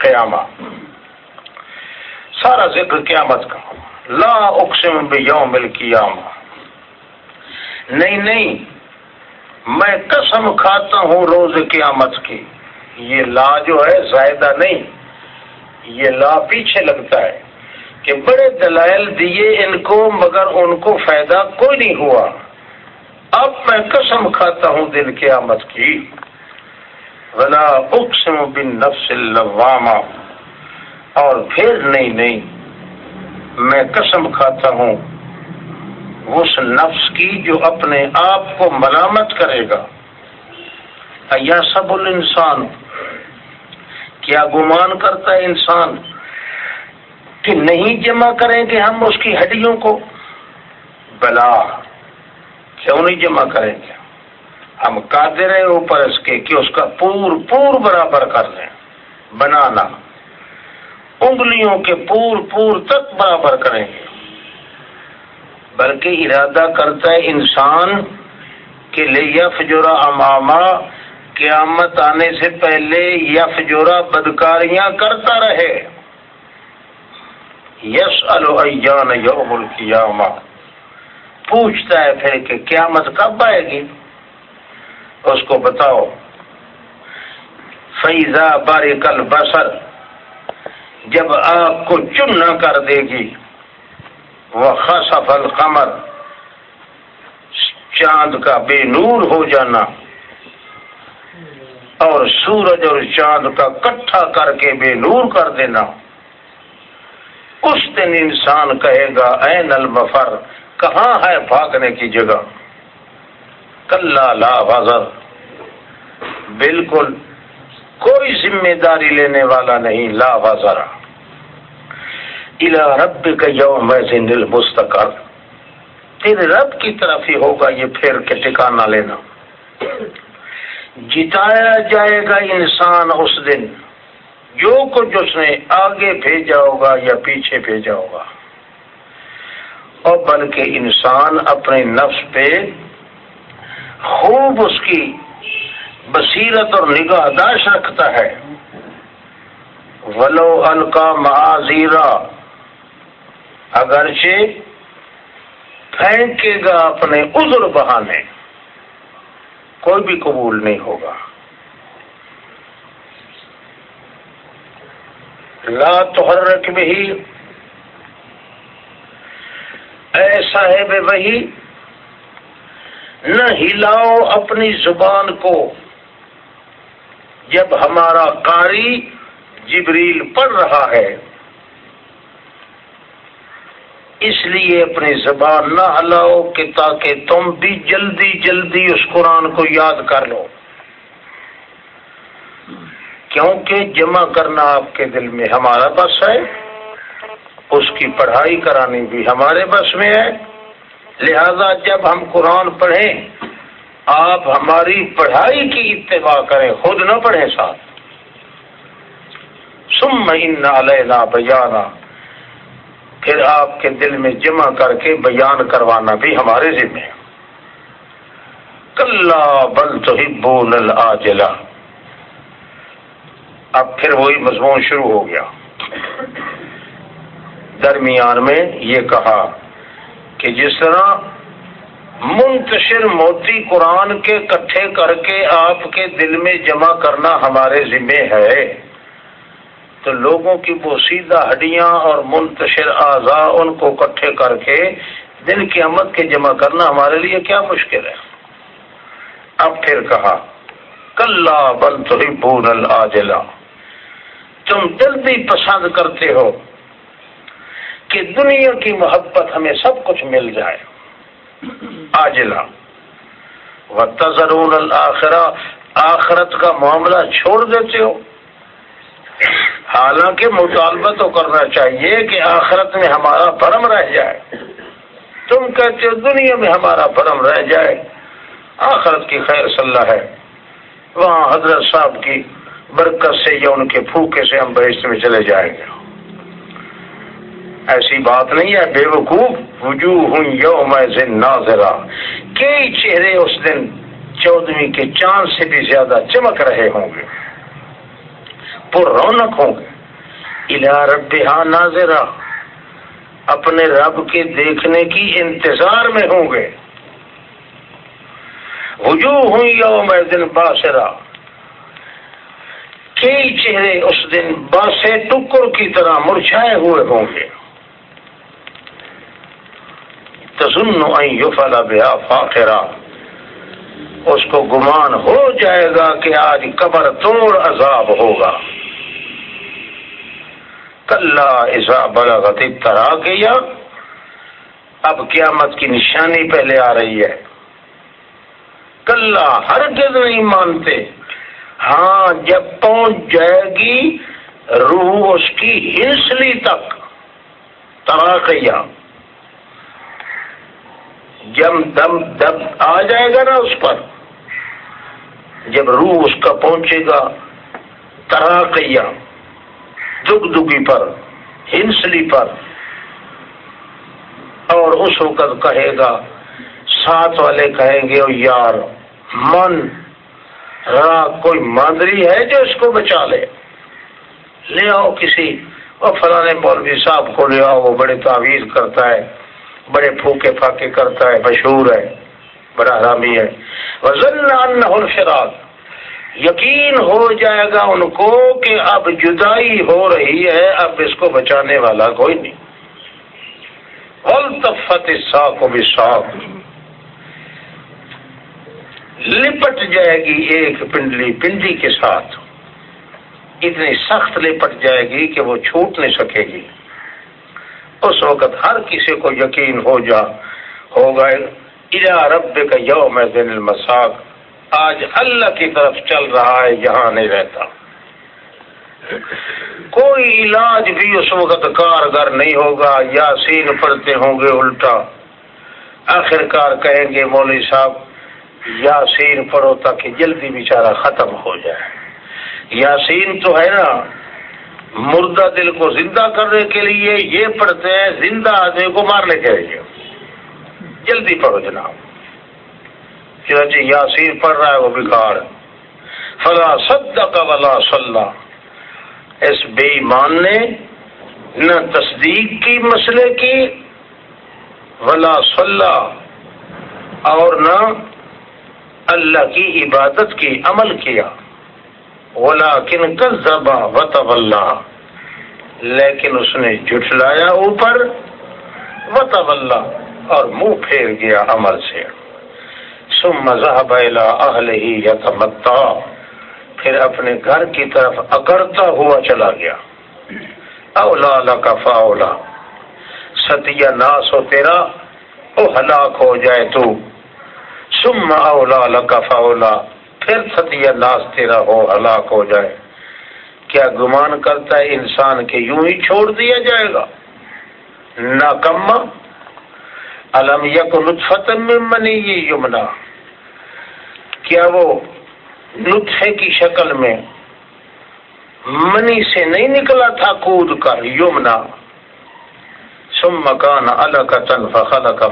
قیامہ سارا ذکر قیامت کا۔ لا اقسم بیوم القیامہ۔ نہیں نہیں، میں قسم کھاتا ہوں روز قیامت کی۔ یہ لا جو ہے، زائدہ نہیں۔ یہ لا پیچھے لگتا ہے کہ بڑے دلائل دیے ان کو، مگر ان کو فائدہ کوئی نہیں ہوا۔ اب میں قسم کھاتا ہوں دن قیامت کی۔ ولا اقسم بن نفس اللوامہ اور پھر نہیں نہیں، میں قسم کھاتا ہوں، اس نفس کی جو اپنے آپ کو ملامت کرے گا۔ یا سب الانسان، کیا گمان کرتا ہے انسان کہ نہیں جمع کریں گے ہم اس کی ہڈیوں کو؟ بلا، کیوں نہیں جمع کریں گے؟ ہم قادر ہیں اوپر اس کے کہ اس کا پور پور برابر کر لیں، بنانا۔ انگلیوں کے پور پور تک برابر کریں۔ گے بلکہ ارادہ کرتا ہے انسان کہ لے یفجورا اماما قیامت آنے سے پہلے یفجورا بدکاریاں کرتا رہے۔ یس الجان یوم القیامہ۔ پوچھتا ہے پھر کہ قیامت کب آئے گی؟ اس کو بتاؤ۔ فیضا بارکل بسر جب آگ کو چن نہ کر دے گی وہ خصف القمر، چاند کا بے نور ہو جانا۔ اور سورج اور چاند کا کٹھا کر کے بے نور کر دینا۔ اس دن انسان کہے گا این المفر کہاں ہے بھاگنے کی جگہ؟ کل لا وزر بالکل کوئی ذمہ داری لینے والا نہیں، لا وزر الا رب کا یوم دل مستقر تیرے رب کی طرف ہی ہوگا یہ پھر کے ٹکانا لینا۔ جتایا جائے گا انسان اس دن۔ جو کچھ اس نے آگے بھیجا ہوگا یا پیچھے بھیجا ہوگا۔ اور بلکہ انسان اپنے نفس پہ خوب اس کی بصیرت اور نگاہ داشت رکھتا ہے۔ ولو الکا معذیرہ اگرچہ پھینکے گا اپنے عذر بہانے، کوئی بھی قبول نہیں ہوگا۔ لا تحرک بھی اے صاحب وہی نہ ہلاؤ اپنی زبان کو۔ جب ہمارا قاری جبریل پڑھ رہا ہے، اس لیے اپنی زبان نہ ہلاؤ کہ تاکہ تم بھی جلدی جلدی اس قرآن کو یاد کر لو۔ کیونکہ جمع کرنا آپ کے دل میں ہمارا بس ہے، اس کی پڑھائی کرانی بھی ہمارے بس میں ہے۔ لہذا جب ہم قرآن پڑھیں، آپ ہماری پڑھائی کی اتباع کریں، خود نہ پڑھیں ساتھ۔ سم علینا بیانا۔ پھر آپ کے دل میں جمع کر کے بیان کروانا بھی ہمارے ذمہ کل بل تو ہی بول آجلا اب پھر وہی مضمون شروع ہو گیا۔ درمیان میں یہ کہا کہ جس طرح منتشر موتی قرآن کے کٹھے کر کے آپ کے دل میں جمع کرنا ہمارے ذمے ہے، تو لوگوں کی بوسیدہ ہڈیاں اور منتشر اعضاء ان کو کٹھے کر کے دل کی آمد کے جمع کرنا ہمارے لیے کیا مشکل ہے؟ اب پھر کہا کل بل تو العاجلہ۔ تم جلدی پسند کرتے ہو۔ کہ دنیا کی محبت ہمیں سب کچھ مل جائے۔ آجلا و تضرون الآخرہ آخرت کا معاملہ چھوڑ دیتے ہو۔ حالانکہ مطالبہ تو کرنا چاہیے کہ آخرت میں ہمارا بھرم رہ جائے۔ تم کہتے ہو دنیا میں ہمارا بھرم رہ جائے۔ آخرت کی خیر صلاح ہے۔ وہاں حضرت صاحب کی برکت سے یا ان کے پھوکے سے ہم بہشت میں چلے جائیں گے۔ ایسی بات نہیں ہے، بے وقوف، وجوہ ہوں یوم ناظرہ۔ کئی چہرے اس دن چودویں کے چاند سے بھی زیادہ چمک رہے ہوں گے۔ پر رونق ہوں گے۔ الا رب ناظرہ۔ اپنے رب کے دیکھنے کی انتظار میں ہوں گے۔ وجوہ یوم دن باسرا کئی چہرے اس دن باسے ٹکر کی طرح مرچھائے ہوئے ہوں گے۔ تسن یوفلا بیا فاخرا اس کو گمان ہو جائے گا کہ آج قبر توڑ عذاب ہوگا۔ کل ایسا بڑا طرح کیا اب قیامت کی نشانی پہلے آ رہی ہے۔ کل ہر گز نہیں مانتے۔ ہاں جب پہنچ جائے گی روح اس کی ہنسلی تک۔ ترا کیا جب دم دب آ جائے گا نا اس پر، جب روح اس کا پہنچے گا ترا کیا دگ دگی پر، ہنسلی پر، اور اس وقت کہے گا، ساتھ والے کہیں گے یار، من، را، کوئی ماندری ہے جو اس کو بچا لے؟ لے آؤ کسی اور فلاں مولوی صاحب کو لے آؤ، وہ بڑے تعویذ کرتا ہے۔ بڑے پھوکے پھاکے کرتا ہے، مشہور ہے، بڑا حرامی ہے۔ وزن الفراق۔ یقین ہو جائے گا ان کو کہ اب جدائی ہو رہی ہے، اب اس کو بچانے والا کوئی نہیں۔ الطفت کو بھی صاف لپٹ جائے گی ایک پنڈلی پنڈی کے ساتھ۔ اتنی سخت لپٹ جائے گی کہ وہ چھوٹ نہیں سکے گی۔ اس وقت ہر کسی کو یقین ہو جا ہوگا رب کا یوم دن المساق۔ آج اللہ کی طرف چل رہا ہے، یہاں نہیں رہتا۔ کوئی علاج بھی اس وقت کارگر نہیں ہوگا یا سین پڑھتے ہوں گے الٹا۔ آخر کار کہیں گے مولوی صاحب یا سین پڑھو تاکہ جلدی بیچارہ ختم ہو جائے۔ یاسین تو ہے نا مردہ دل کو زندہ کرنے کے لیے یہ پڑھتے ہیں، زندہ آدمی کو مارنے کے لیے جلدی پڑھو جناب۔ چنانچہ یاسین پڑھ رہا ہے، وہ بگاڑ فلا صدق ولا صلہ اس بے ایمان نے نہ تصدیق کی مسئلے کی، ولا صلح اور نہ اللہ کی عبادت کی عمل کیا۔ ولا کن کا لیکن اس نے جٹلایا اوپر وطب اور منہ پھیر گیا عمل سے۔ ثم ذهب الى اهله يتمتع۔ پھر اپنے گھر کی طرف اکڑتا ہوا چلا گیا۔ اولا لکا فاولا۔ ستیہ ناس ہو تیرا، او ہلاک ہو جائے تو۔ ثم اولا لکا فاولا۔ پھر ستیہ ناس تیرا ہو، ہلاک ہو جائے۔ کیا گمان کرتا ہے انسان کے یوں ہی چھوڑ دیا جائے گا؟ ناکمہ۔ علم یک لطفت میں منی یمنا کیا وہ نطفے کی شکل میں منی سے نہیں نکلا تھا کود کر یمنا سم مکان الگ کا تن فخل کا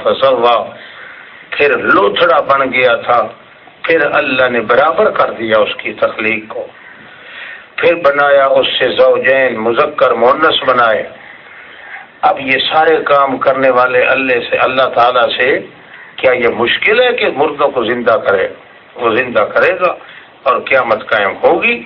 پھر لوتھڑا بن گیا تھا۔ پھر اللہ نے برابر کر دیا اس کی تخلیق کو۔ پھر بنایا اس سے زوجین، مذکر، مونس بنائے۔ اب یہ سارے کام کرنے والے اللہ سے، اللہ تعالی سے کیا یہ مشکل ہے کہ مردوں کو زندہ کرے؟ وہ زندہ کرے گا اور قیامت قائم ہوگی۔